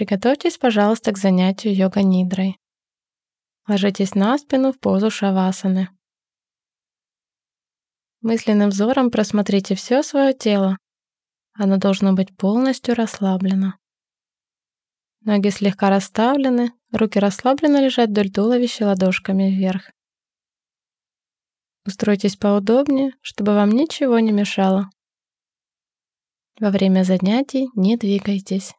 Приготовьтесь, пожалуйста, к занятию йога-нидрой. Ложитесь на спину в позу шавасаны. Мысленным взором просмотрите все свое тело. Оно должно быть полностью расслаблено. Ноги слегка расставлены, руки расслабленно лежат вдоль туловища ладошками вверх. Устройтесь поудобнее, чтобы вам ничего не мешало. Во время занятий не двигайтесь.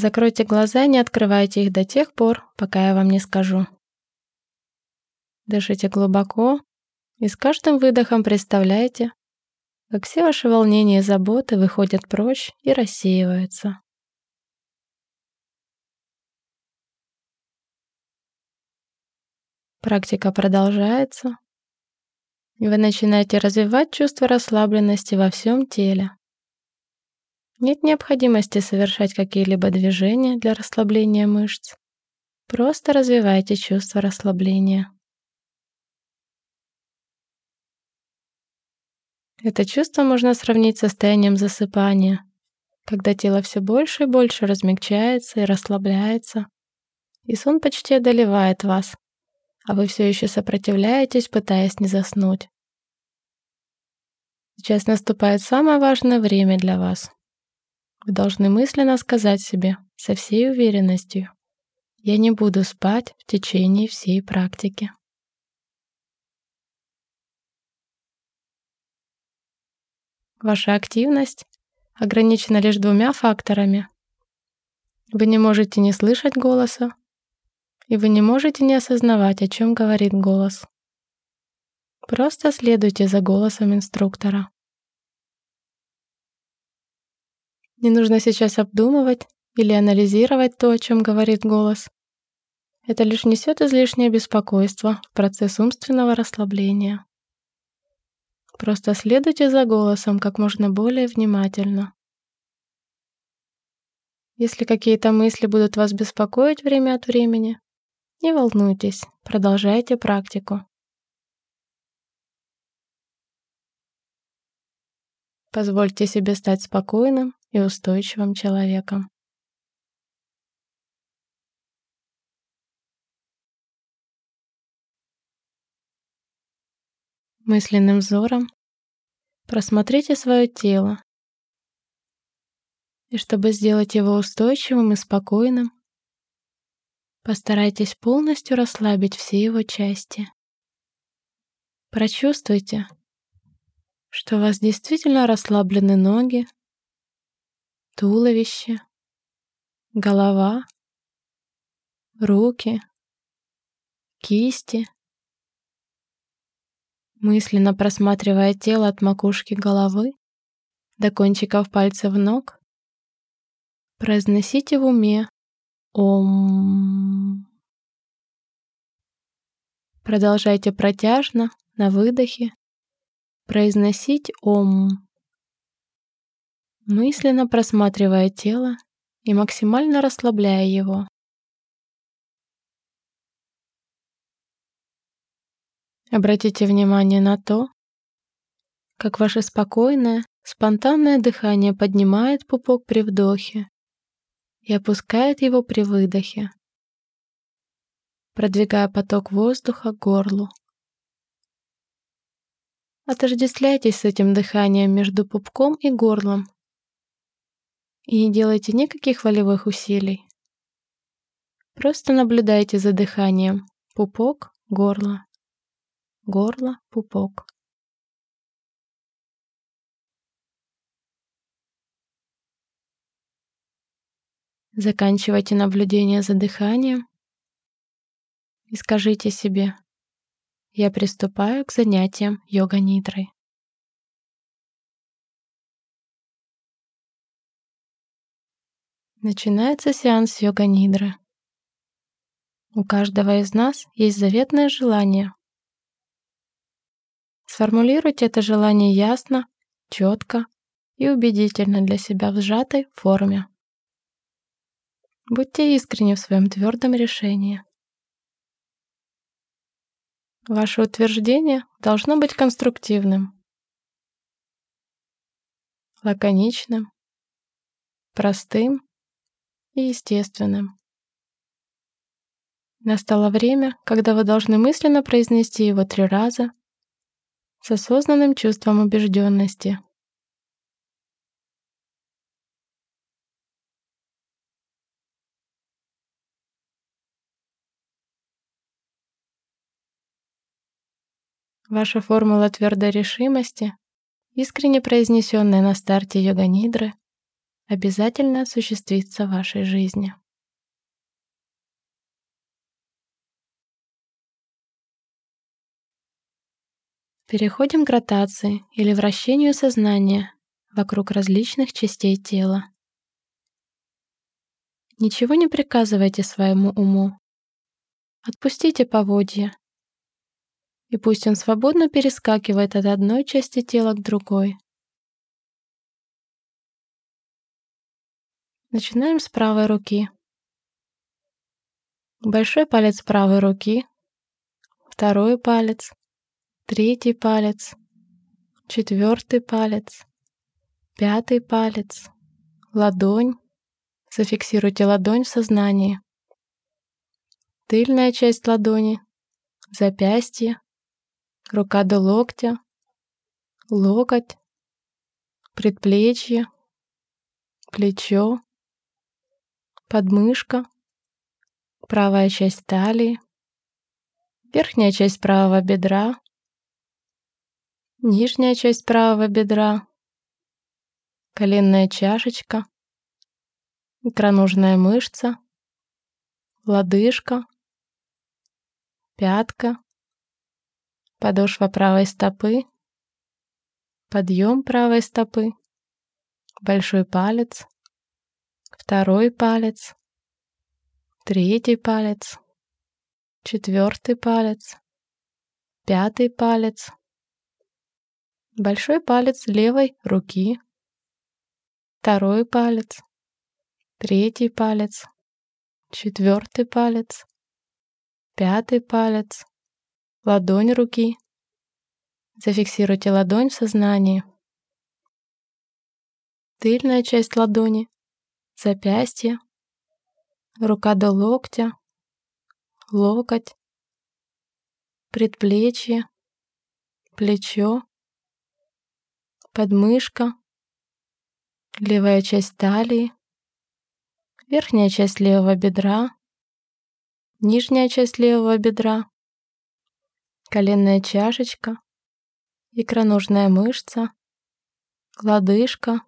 Закройте глаза и не открывайте их до тех пор, пока я вам не скажу. Дышите глубоко и с каждым выдохом представляйте, как все ваши волнения и заботы выходят прочь и рассеиваются. Практика продолжается, и вы начинаете развивать чувство расслабленности во всем теле. Нет необходимости совершать какие-либо движения для расслабления мышц. Просто развивайте чувство расслабления. Это чувство можно сравнить с состоянием засыпания, когда тело все больше и больше размягчается и расслабляется, и сон почти одолевает вас, а вы все еще сопротивляетесь, пытаясь не заснуть. Сейчас наступает самое важное время для вас. Вы должны мысленно сказать себе со всей уверенностью «Я не буду спать в течение всей практики». Ваша активность ограничена лишь двумя факторами. Вы не можете не слышать голоса, и вы не можете не осознавать, о чем говорит голос. Просто следуйте за голосом инструктора. Не нужно сейчас обдумывать или анализировать то, о чем говорит голос. Это лишь несет излишнее беспокойство в процесс умственного расслабления. Просто следуйте за голосом как можно более внимательно. Если какие-то мысли будут вас беспокоить время от времени, не волнуйтесь, продолжайте практику. Позвольте себе стать спокойным и устойчивым человеком. Мысленным взором просмотрите свое тело. И чтобы сделать его устойчивым и спокойным, постарайтесь полностью расслабить все его части. Прочувствуйте, что у вас действительно расслаблены ноги, туловище, голова, руки, кисти. Мысленно просматривая тело от макушки головы до кончиков пальцев ног, произносите в уме «Ом». Продолжайте протяжно на выдохе произносить «Ом», мысленно просматривая тело и максимально расслабляя его. Обратите внимание на то, как ваше спокойное, спонтанное дыхание поднимает пупок при вдохе и опускает его при выдохе, продвигая поток воздуха к горлу. Отождествляйтесь с этим дыханием между пупком и горлом и не делайте никаких волевых усилий. Просто наблюдайте за дыханием. Пупок, горло. Горло, пупок. Заканчивайте наблюдение за дыханием и скажите себе я приступаю к занятиям йога-нидрой. Начинается сеанс йога-нидры. У каждого из нас есть заветное желание. Сформулируйте это желание ясно, четко и убедительно для себя в сжатой форме. Будьте искренни в своем твердом решении. Ваше утверждение должно быть конструктивным, лаконичным простым и естественным. Настало время, когда вы должны мысленно произнести его три раза с осознанным чувством убежденности. Ваша формула твердой решимости, искренне произнесенная на старте йога-нидры, обязательно осуществится в вашей жизни. Переходим к ротации или вращению сознания вокруг различных частей тела. Ничего не приказывайте своему уму. Отпустите поводья и пусть он свободно перескакивает от одной части тела к другой. Начинаем с правой руки. Большой палец правой руки, второй палец, третий палец, четвертый палец, пятый палец, ладонь. Зафиксируйте ладонь в сознании. Тыльная часть ладони, запястье, рука до локтя, локоть, предплечье, плечо, подмышка, правая часть талии, верхняя часть правого бедра, нижняя часть правого бедра, коленная чашечка, икроножная мышца, лодыжка, пятка, подошва правой стопы, подъем правой стопы, большой палец, второй палец, третий палец, четвертый палец, пятый палец, большой палец левой руки, второй палец, третий палец, четвертый палец, пятый палец, ладонь руки. Зафиксируйте ладонь в сознании. Тыльная часть ладони, запястье, рука до локтя, локоть, предплечье, плечо, подмышка, левая часть талии, верхняя часть левого бедра, нижняя часть левого бедра, коленная чашечка, икроножная мышца, лодыжка,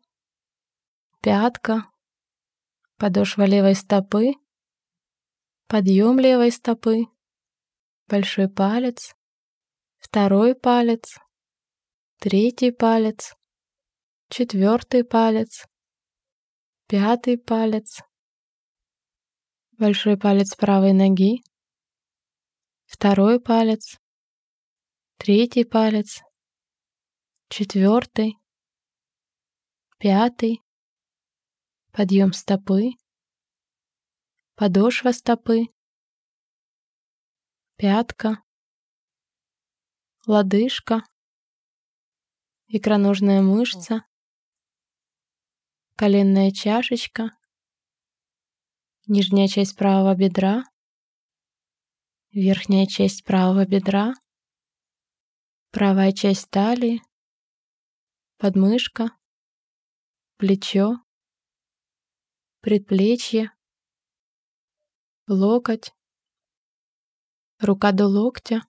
пятка, подошва левой стопы, подъем левой стопы, большой палец, второй палец, третий палец, четвертый палец, пятый палец, большой палец правой ноги, второй палец, третий палец, четвертый, пятый, подъем стопы, подошва стопы, пятка, лодыжка, икроножная мышца, коленная чашечка, нижняя часть правого бедра, верхняя часть правого бедра, правая часть талии, подмышка, плечо, предплечье, локоть, рука до локтя,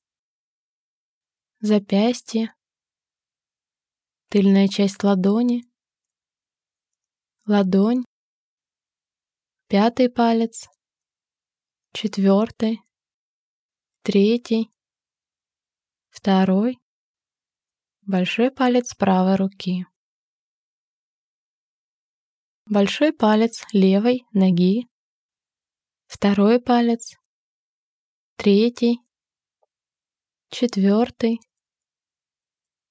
запястье, тыльная часть ладони, ладонь, пятый палец, четвертый, третий, второй, Большой палец правой руки. Большой палец левой ноги. Второй палец. Третий. Четвертый.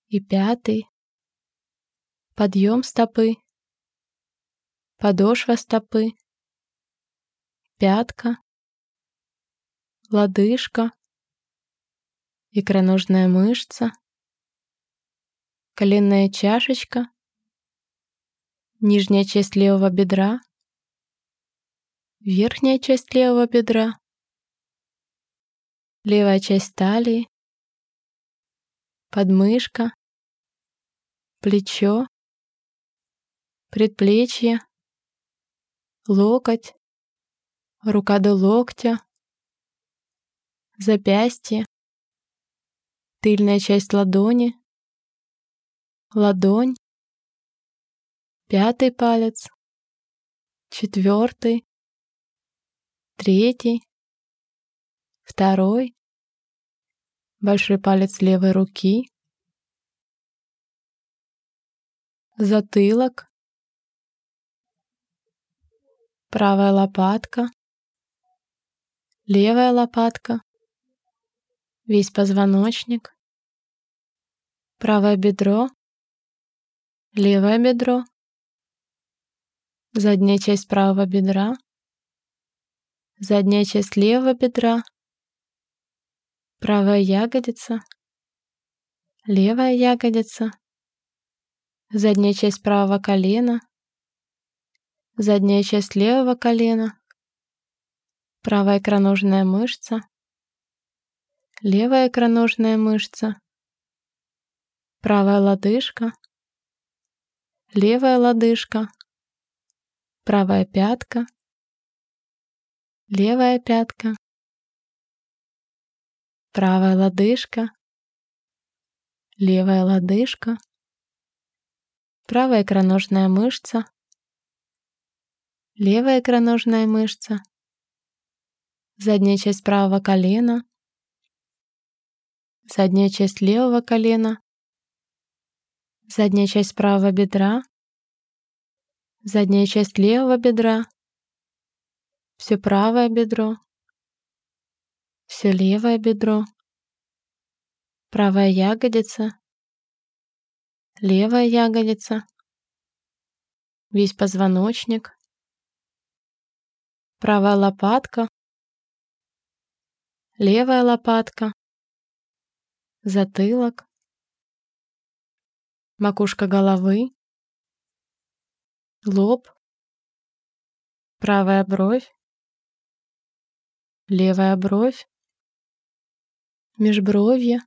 И пятый. Подъем стопы. Подошва стопы. Пятка. Лодыжка. Икроножная мышца коленная чашечка, нижняя часть левого бедра, верхняя часть левого бедра, левая часть талии, подмышка, плечо, предплечье, локоть, рука до локтя, запястье, тыльная часть ладони, ладонь, пятый палец, четвертый, третий, второй, большой палец левой руки, затылок, правая лопатка, левая лопатка, весь позвоночник, правое бедро, левое бедро, задняя часть правого бедра, задняя часть левого бедра, правая ягодица, левая ягодица, задняя часть правого колена, задняя часть левого колена, правая икроножная мышца, левая икроножная мышца, правая лодыжка, левая лодыжка, правая пятка, левая пятка, правая лодыжка, левая лодыжка, правая икроножная мышца, левая икроножная мышца, задняя часть правого колена, задняя часть левого колена, задняя часть правого бедра, задняя часть левого бедра, все правое бедро, все левое бедро, правая ягодица, левая ягодица, весь позвоночник, правая лопатка, левая лопатка, затылок, макушка головы, лоб, правая бровь, левая бровь, межбровье,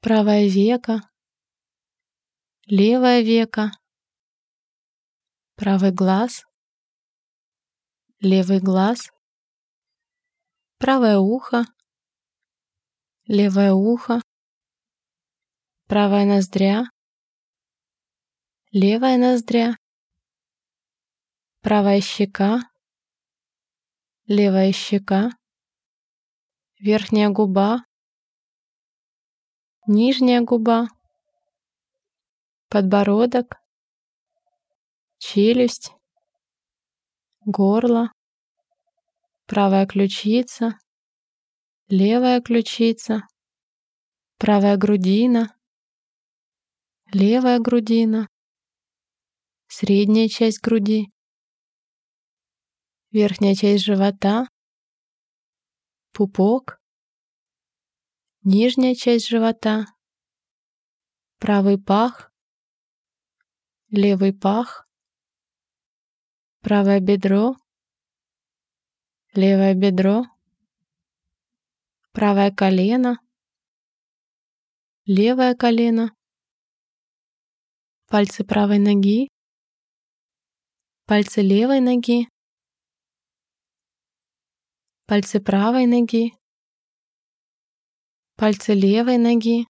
правое веко, левое веко, правый глаз, левый глаз, правое ухо, левое ухо, правая ноздря, левая ноздря, правая щека, левая щека, верхняя губа, нижняя губа, подбородок, челюсть, горло, правая ключица, левая ключица, правая грудина, левая грудина, средняя часть груди, верхняя часть живота, пупок, нижняя часть живота, правый пах, левый пах, правое бедро, левое бедро, правое колено, левое колено, пальцы правой ноги, пальцы левой ноги, пальцы правой ноги, пальцы левой ноги,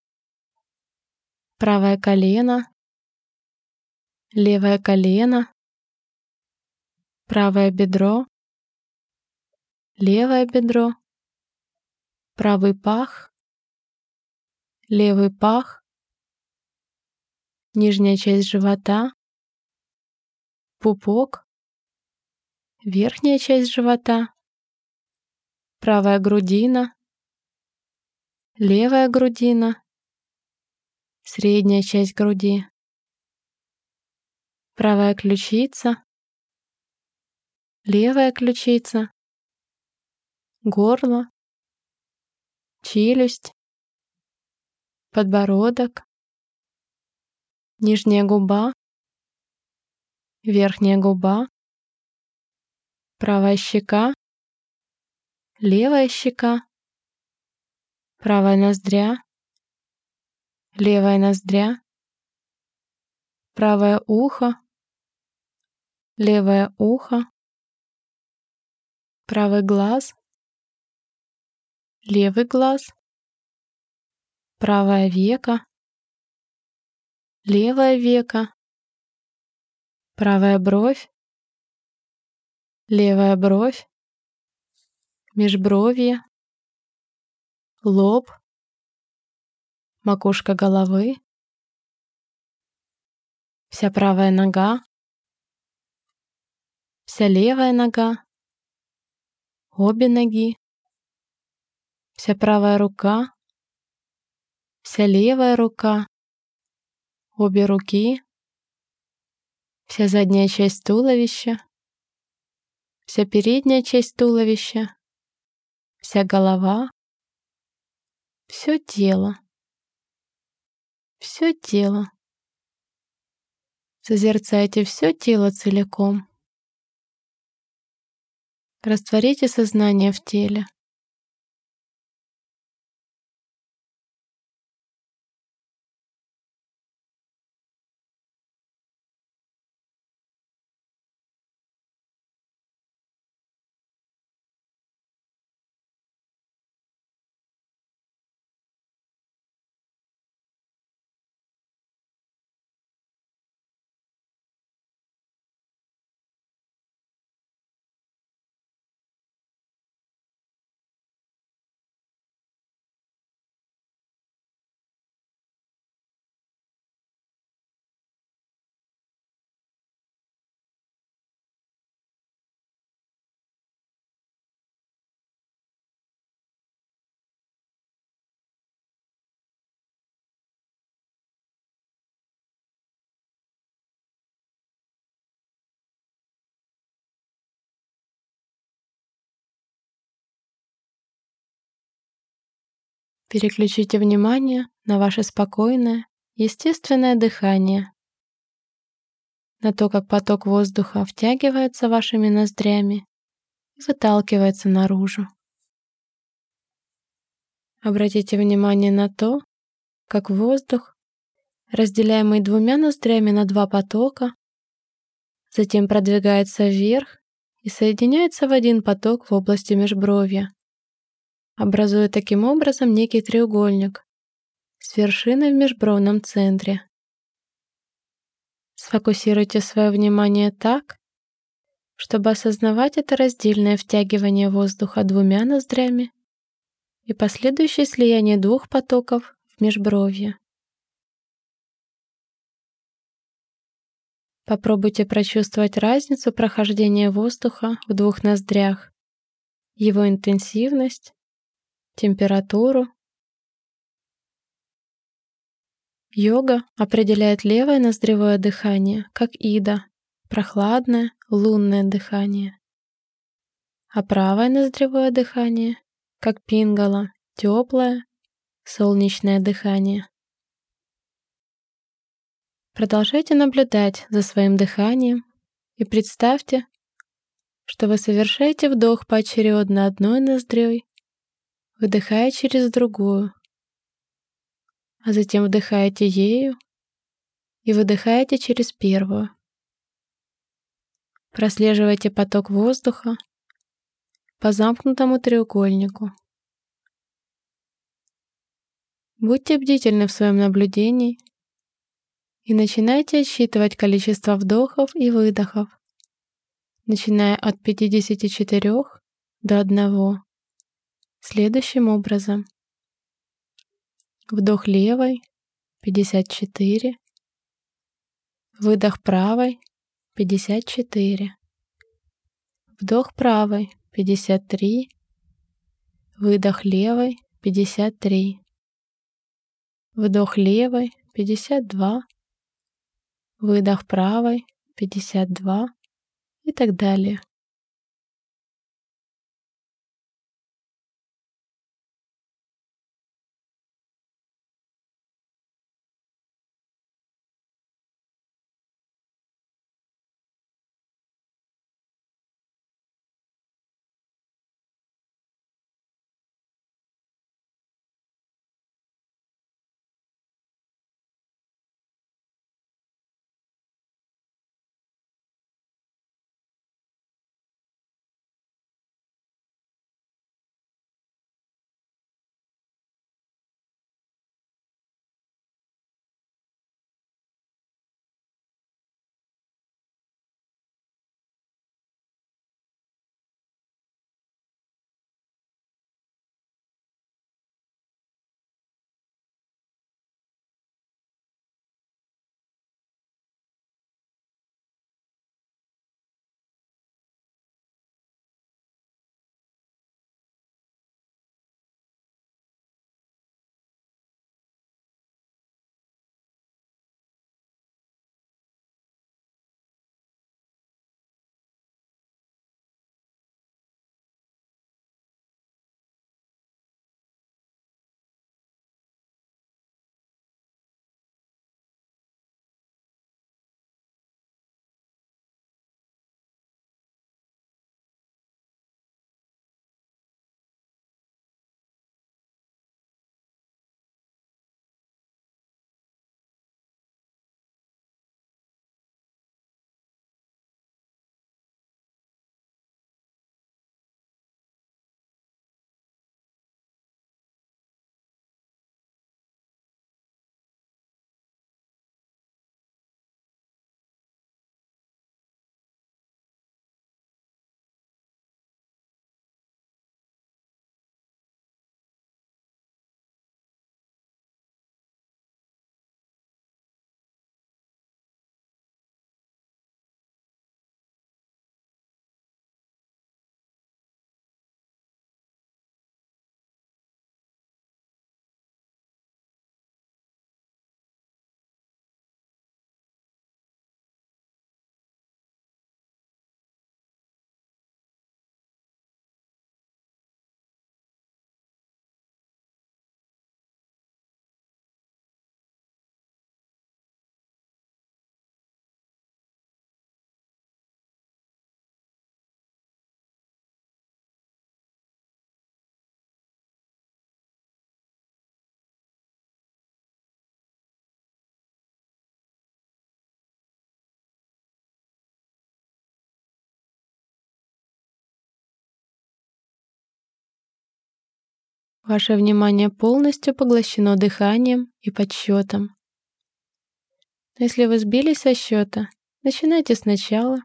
правое колено, левое колено, правое бедро, левое бедро, правый пах, левый пах, нижняя часть живота, пупок, верхняя часть живота, правая грудина, левая грудина, средняя часть груди, правая ключица, левая ключица, горло, челюсть, подбородок, нижняя губа, верхняя губа, правая щека, левая щека, правая ноздря, левая ноздря, правое ухо, левое ухо, правый глаз, левый глаз, правое веко, левое веко, правая бровь, левая бровь, межбровье, лоб, макушка головы, вся правая нога, вся левая нога, обе ноги, вся правая рука, вся левая рука, обе руки, вся задняя часть туловища, вся передняя часть туловища, вся голова, все тело, все тело. Созерцайте все тело целиком. Растворите сознание в теле. Переключите внимание на ваше спокойное, естественное дыхание, на то, как поток воздуха втягивается вашими ноздрями и выталкивается наружу. Обратите внимание на то, как воздух, разделяемый двумя ноздрями на два потока, затем продвигается вверх и соединяется в один поток в области межбровья, образуя таким образом некий треугольник с вершиной в межбровном центре. Сфокусируйте свое внимание так, чтобы осознавать это раздельное втягивание воздуха двумя ноздрями и последующее слияние двух потоков в межбровье. Попробуйте прочувствовать разницу прохождения воздуха в двух ноздрях, его интенсивность температуру. Йога определяет левое ноздревое дыхание как ида, прохладное лунное дыхание, а правое ноздревое дыхание как пингала, теплое солнечное дыхание. Продолжайте наблюдать за своим дыханием и представьте, что вы совершаете вдох поочередно одной ноздрёй выдыхая через другую, а затем вдыхаете ею и выдыхаете через первую. Прослеживайте поток воздуха по замкнутому треугольнику. Будьте бдительны в своем наблюдении и начинайте отсчитывать количество вдохов и выдохов, начиная от 54 до 1 следующим образом. Вдох левой 54, выдох правой 54, вдох правой 53, выдох левой 53, вдох левой 52, выдох правой 52 и так далее. Ваше внимание полностью поглощено дыханием и подсчетом. Но если вы сбились со счета, начинайте сначала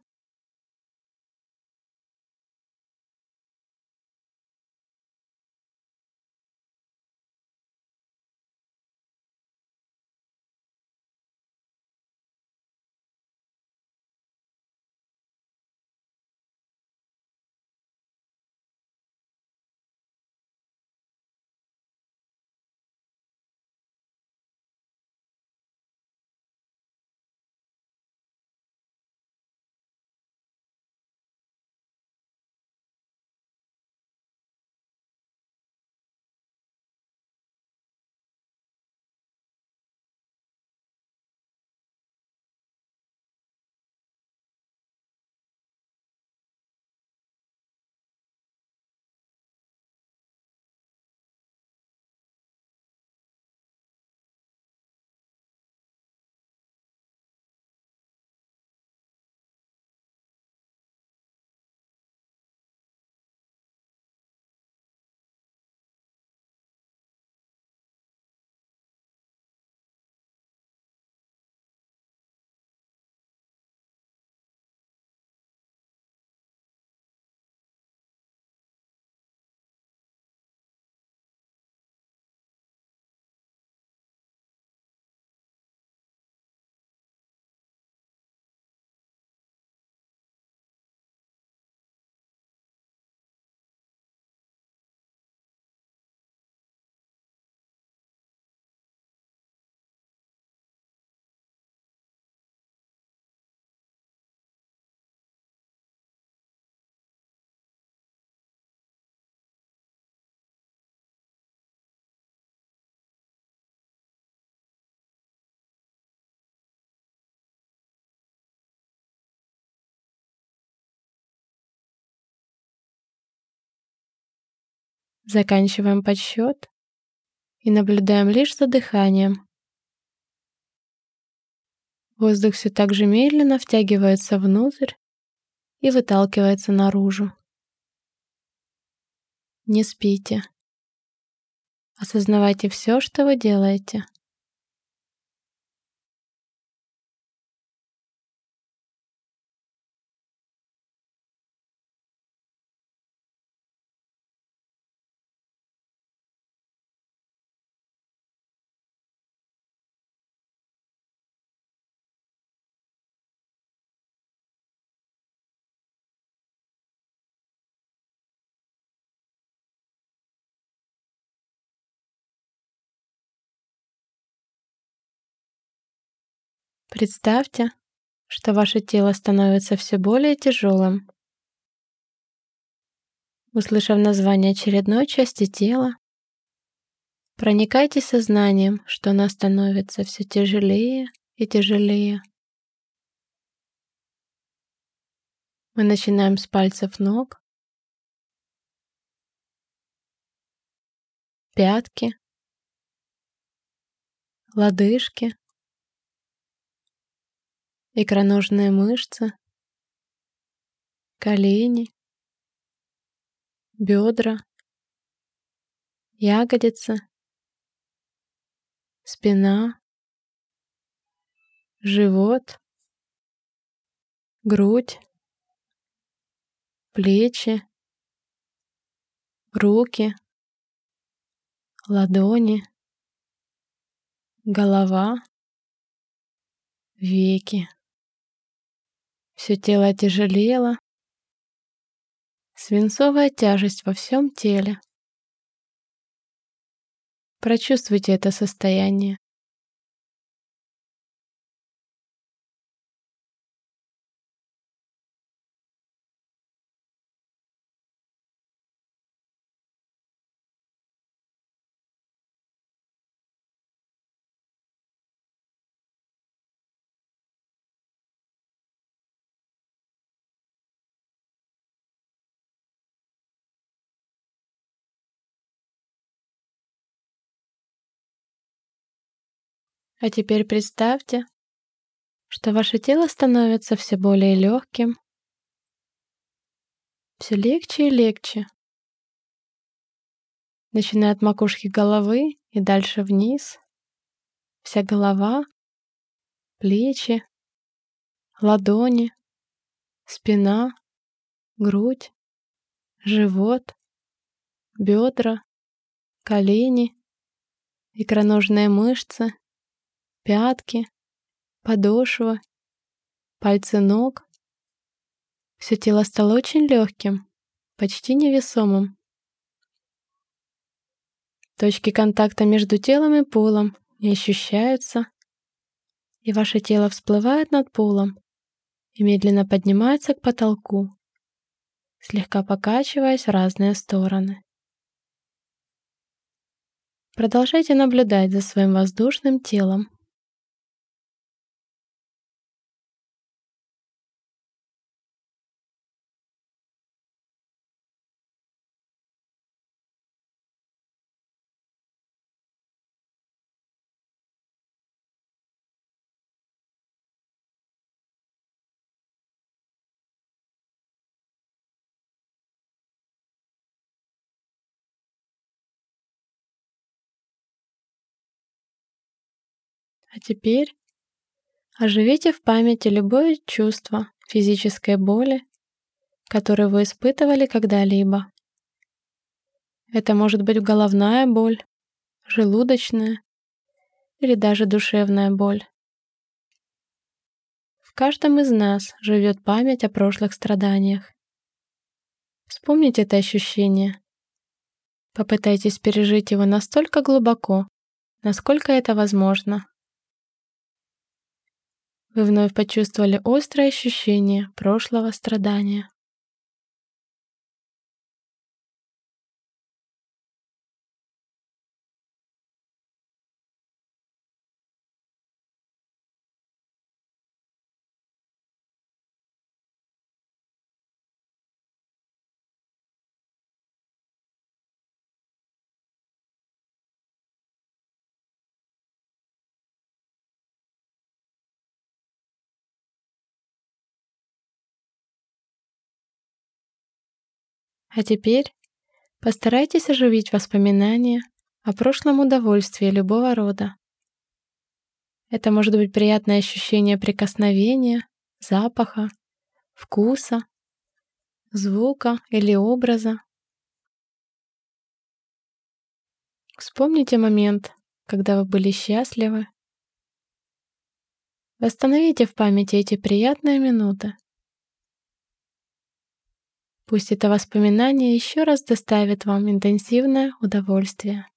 Заканчиваем подсчет и наблюдаем лишь за дыханием. Воздух все так же медленно втягивается внутрь и выталкивается наружу. Не спите. Осознавайте все, что вы делаете. Представьте, что ваше тело становится все более тяжелым. Услышав название очередной части тела, проникайте сознанием, что она становится все тяжелее и тяжелее. Мы начинаем с пальцев ног, пятки, лодыжки, икроножные мышцы, колени, бедра, ягодицы, спина, живот, грудь, плечи, руки, ладони, голова, веки. Все тело тяжелело, свинцовая тяжесть во всем теле. Прочувствуйте это состояние. А теперь представьте, что ваше тело становится все более легким, все легче и легче. начиная от макушки головы и дальше вниз. Вся голова, плечи, ладони, спина, грудь, живот, бедра, колени, икроножные мышцы, пятки, подошва, пальцы ног. Все тело стало очень легким, почти невесомым. Точки контакта между телом и полом не ощущаются, и ваше тело всплывает над полом и медленно поднимается к потолку, слегка покачиваясь в разные стороны. Продолжайте наблюдать за своим воздушным телом. Теперь оживите в памяти любое чувство физической боли, которое вы испытывали когда-либо. Это может быть головная боль, желудочная или даже душевная боль. В каждом из нас живет память о прошлых страданиях. Вспомните это ощущение. Попытайтесь пережить его настолько глубоко, насколько это возможно. Вы вновь почувствовали острое ощущение прошлого страдания. А теперь постарайтесь оживить воспоминания о прошлом удовольствии любого рода. Это может быть приятное ощущение прикосновения, запаха, вкуса, звука или образа. Вспомните момент, когда вы были счастливы. Восстановите в памяти эти приятные минуты. Пусть это воспоминание еще раз доставит вам интенсивное удовольствие.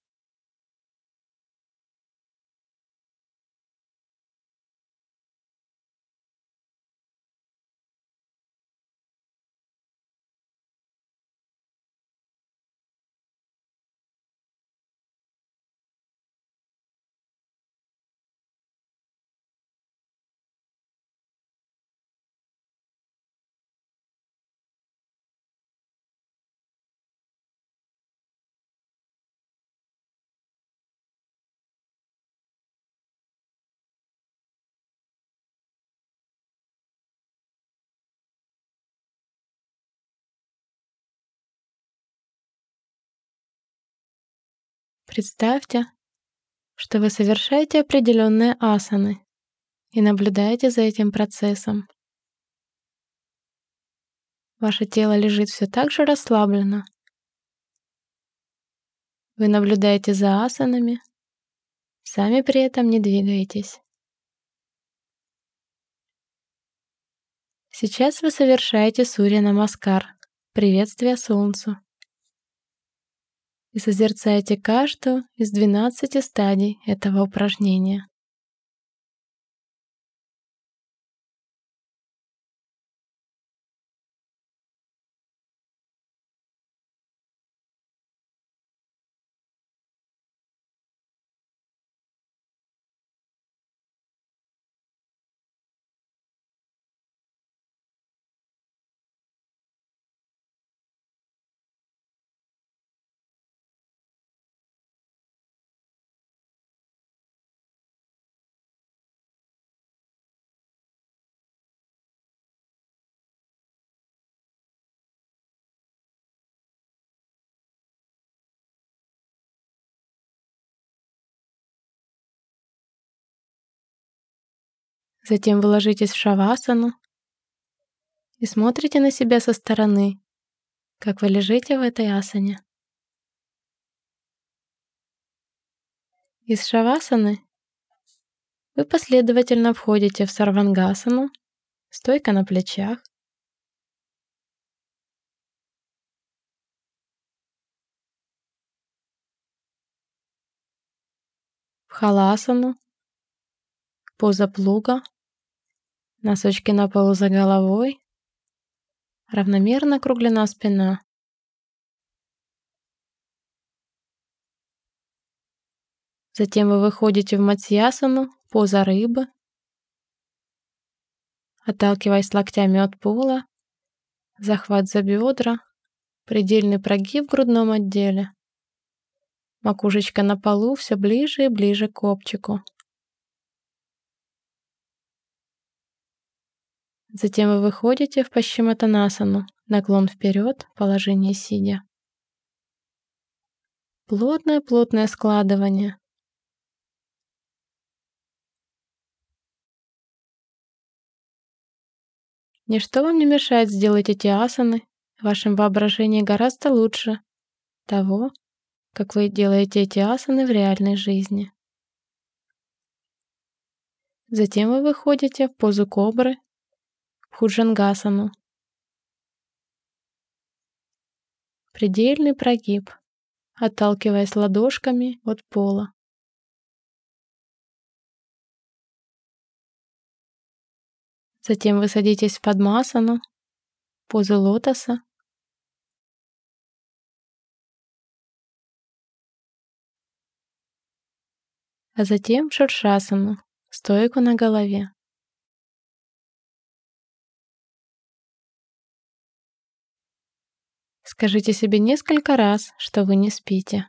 Представьте, что вы совершаете определенные асаны и наблюдаете за этим процессом. Ваше тело лежит все так же расслабленно. Вы наблюдаете за асанами, сами при этом не двигаетесь. Сейчас вы совершаете Сурья Намаскар, приветствие Солнцу и созерцайте каждую из 12 стадий этого упражнения. Затем вы ложитесь в шавасану и смотрите на себя со стороны, как вы лежите в этой асане. Из шавасаны вы последовательно входите в сарвангасану, стойка на плечах, в халасану, поза плуга, носочки на полу за головой, равномерно округлена спина. Затем вы выходите в матьясану, поза рыбы, отталкиваясь локтями от пола, захват за бедра, предельный прогиб в грудном отделе. Макушечка на полу все ближе и ближе к копчику. Затем вы выходите в Пащиматанасану, наклон вперед, положение сидя. Плотное-плотное складывание. Ничто вам не мешает сделать эти асаны в вашем воображении гораздо лучше того, как вы делаете эти асаны в реальной жизни. Затем вы выходите в позу кобры, худжангасану. Предельный прогиб, отталкиваясь ладошками от пола. Затем вы садитесь в падмасану, позу лотоса. А затем шуршасану, стойку на голове. Скажите себе несколько раз, что вы не спите.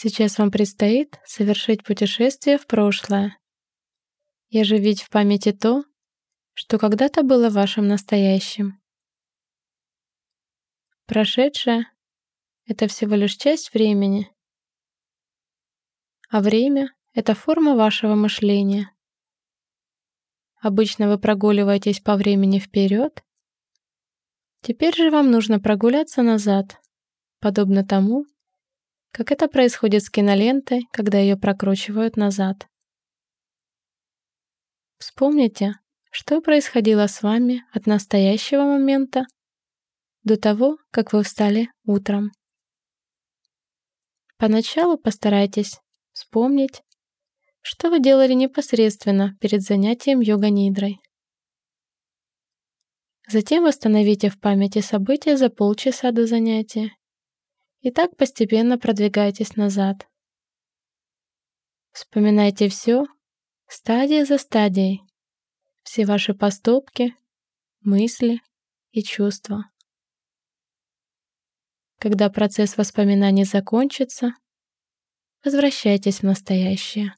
Сейчас вам предстоит совершить путешествие в прошлое и оживить в памяти то, что когда-то было вашим настоящим. Прошедшее — это всего лишь часть времени, а время — это форма вашего мышления. Обычно вы прогуливаетесь по времени вперед, теперь же вам нужно прогуляться назад, подобно тому, как это происходит с кинолентой, когда ее прокручивают назад. Вспомните, что происходило с вами от настоящего момента до того, как вы встали утром. Поначалу постарайтесь вспомнить, что вы делали непосредственно перед занятием йога-нидрой. Затем восстановите в памяти события за полчаса до занятия и так постепенно продвигайтесь назад. Вспоминайте все, стадия за стадией, все ваши поступки, мысли и чувства. Когда процесс воспоминаний закончится, возвращайтесь в настоящее.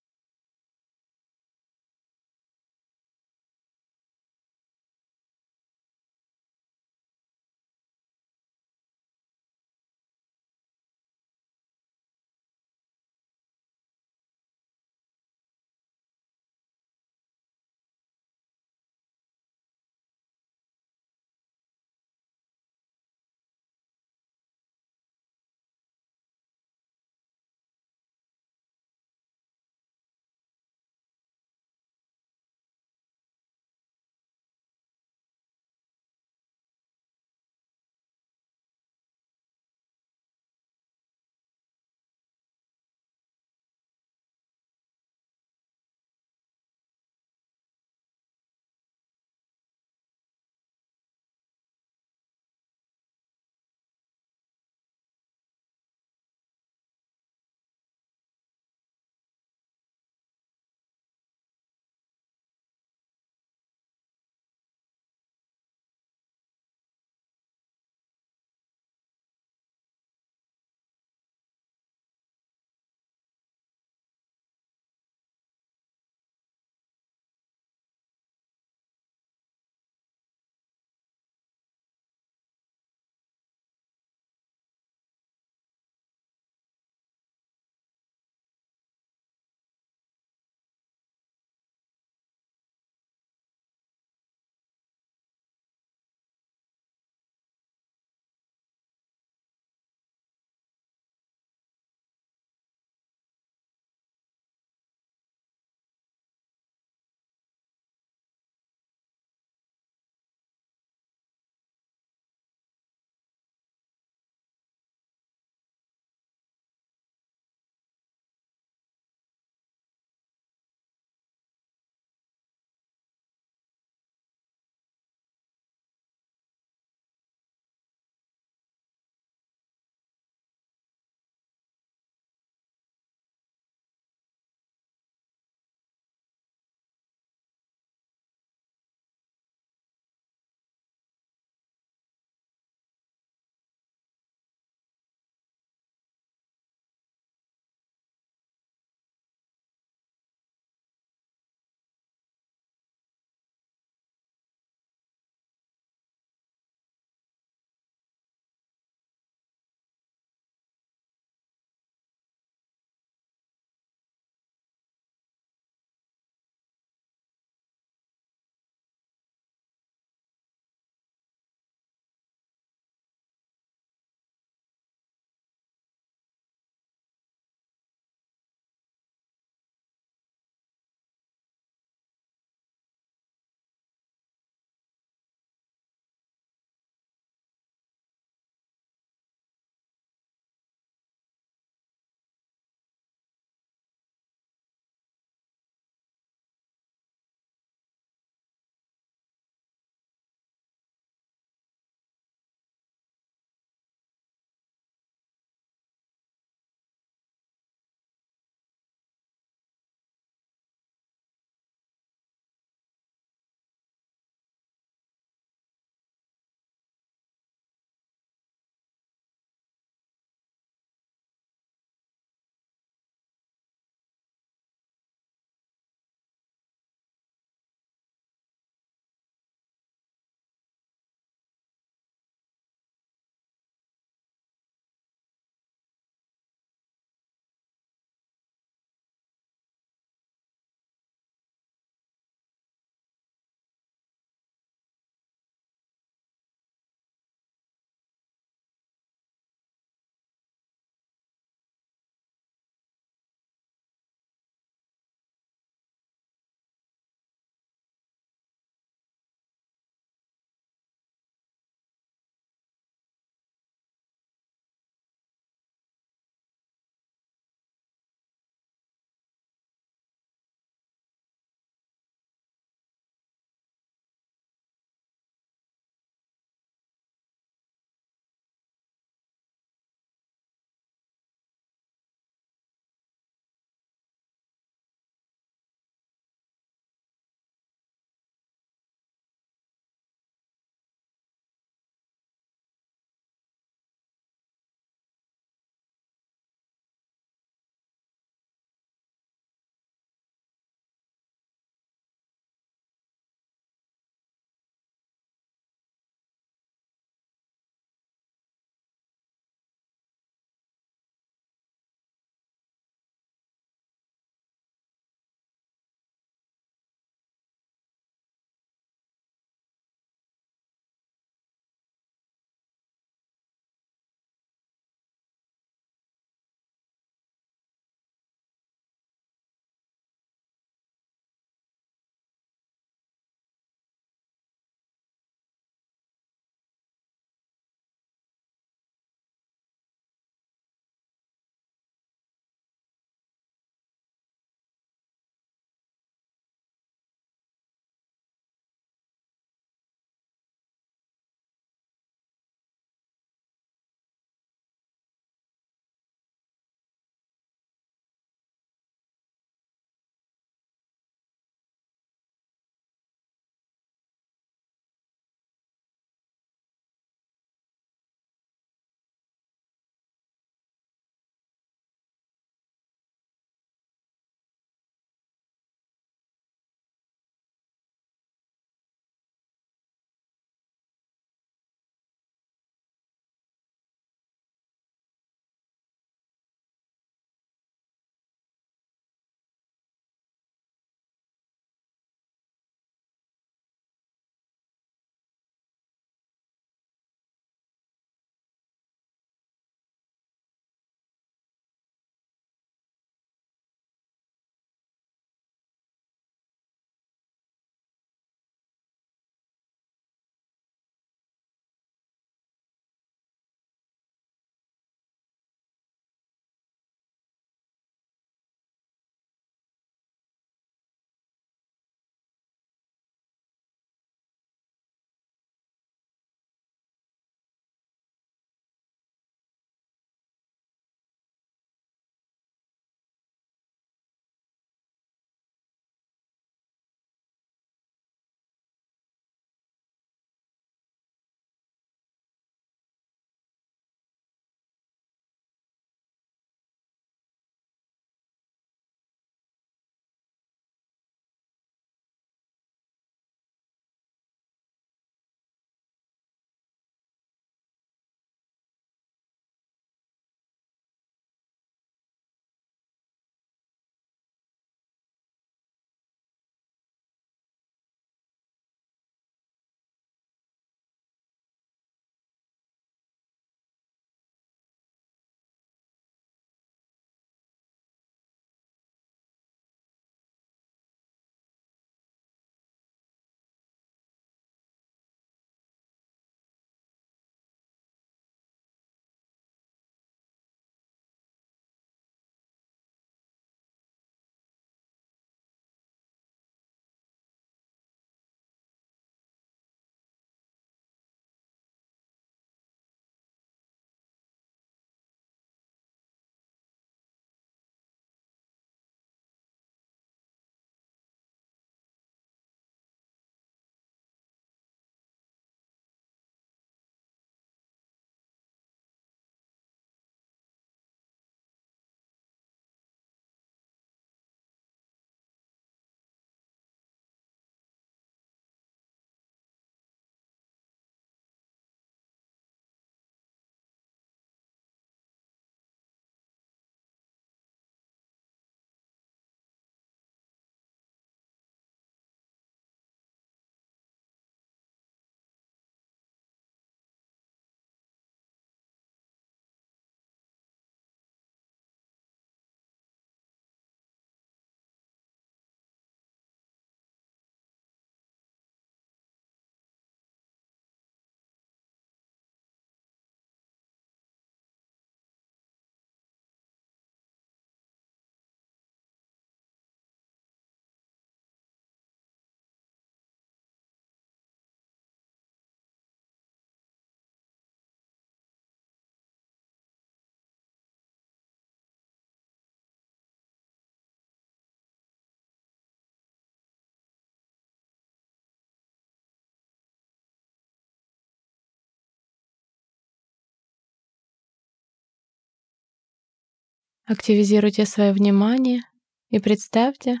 Активизируйте свое внимание и представьте,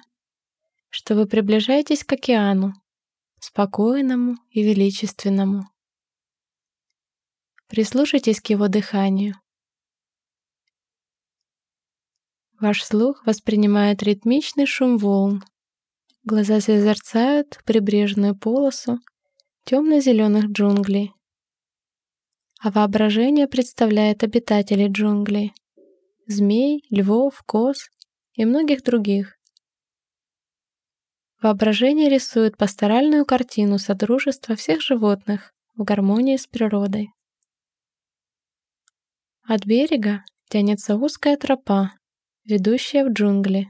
что вы приближаетесь к океану, спокойному и величественному. Прислушайтесь к его дыханию. Ваш слух воспринимает ритмичный шум волн. Глаза созерцают прибрежную полосу темно-зеленых джунглей. А воображение представляет обитателей джунглей. Змей, львов, коз и многих других. Воображение рисует пасторальную картину содружества всех животных в гармонии с природой. От берега тянется узкая тропа, ведущая в джунгли.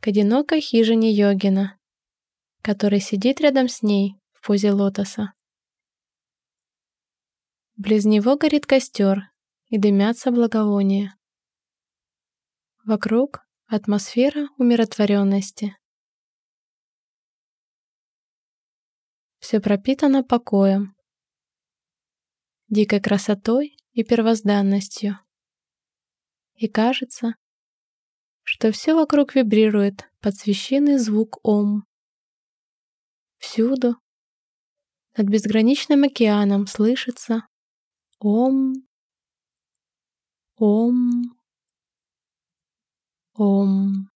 К одинокой хижине йогина, который сидит рядом с ней в позе лотоса. Близ него горит костер и дымятся благовония. Вокруг атмосфера умиротворенности. Все пропитано покоем, дикой красотой и первозданностью. И кажется, что все вокруг вибрирует под священный звук Ом. Всюду, над безграничным океаном слышится Ом, Ом, Ом.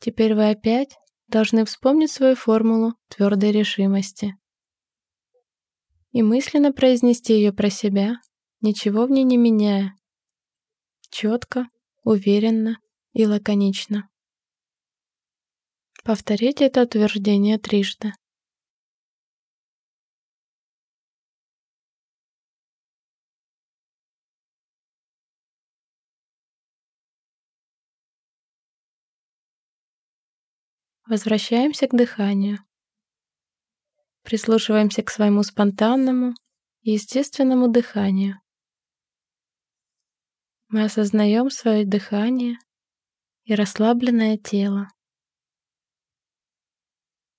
Теперь вы опять должны вспомнить свою формулу твердой решимости и мысленно произнести ее про себя, ничего в ней не меняя. Четко, уверенно и лаконично. Повторите это утверждение трижды. Возвращаемся к дыханию. Прислушиваемся к своему спонтанному и естественному дыханию. Мы осознаем свое дыхание и расслабленное тело.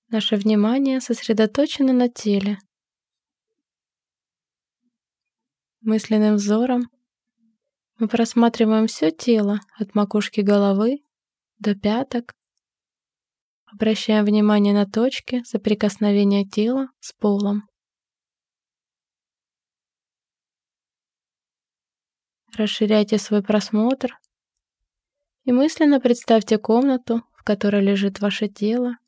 Наше внимание сосредоточено на теле. Мысленным взором мы просматриваем все тело от макушки головы до пяток, обращаем внимание на точки соприкосновения тела с полом. Расширяйте свой просмотр и мысленно представьте комнату, в которой лежит ваше тело.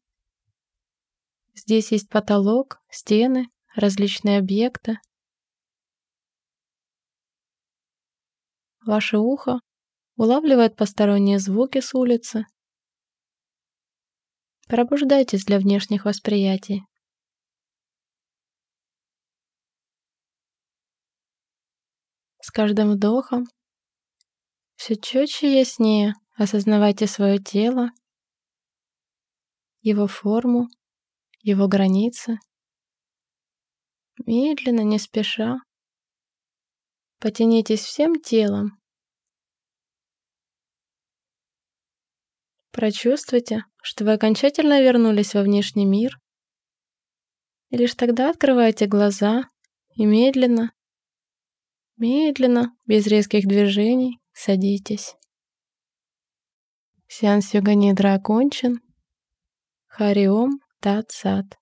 Здесь есть потолок, стены, различные объекты. Ваше ухо улавливает посторонние звуки с улицы. Пробуждайтесь для внешних восприятий. С каждым вдохом все четче и яснее осознавайте свое тело, его форму, его границы. Медленно, не спеша, потянитесь всем телом. Прочувствуйте, что вы окончательно вернулись во внешний мир. И лишь тогда открывайте глаза и медленно, Медленно, без резких движений, садитесь. Сеанс йога-нидра окончен. Хариом Тат Сат.